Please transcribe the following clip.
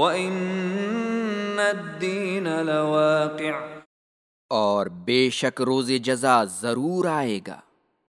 وَإِنَّ الدِّينَ لَوَاقِعٌ۔ اور بے شک روز جزا ضرور آئے گا۔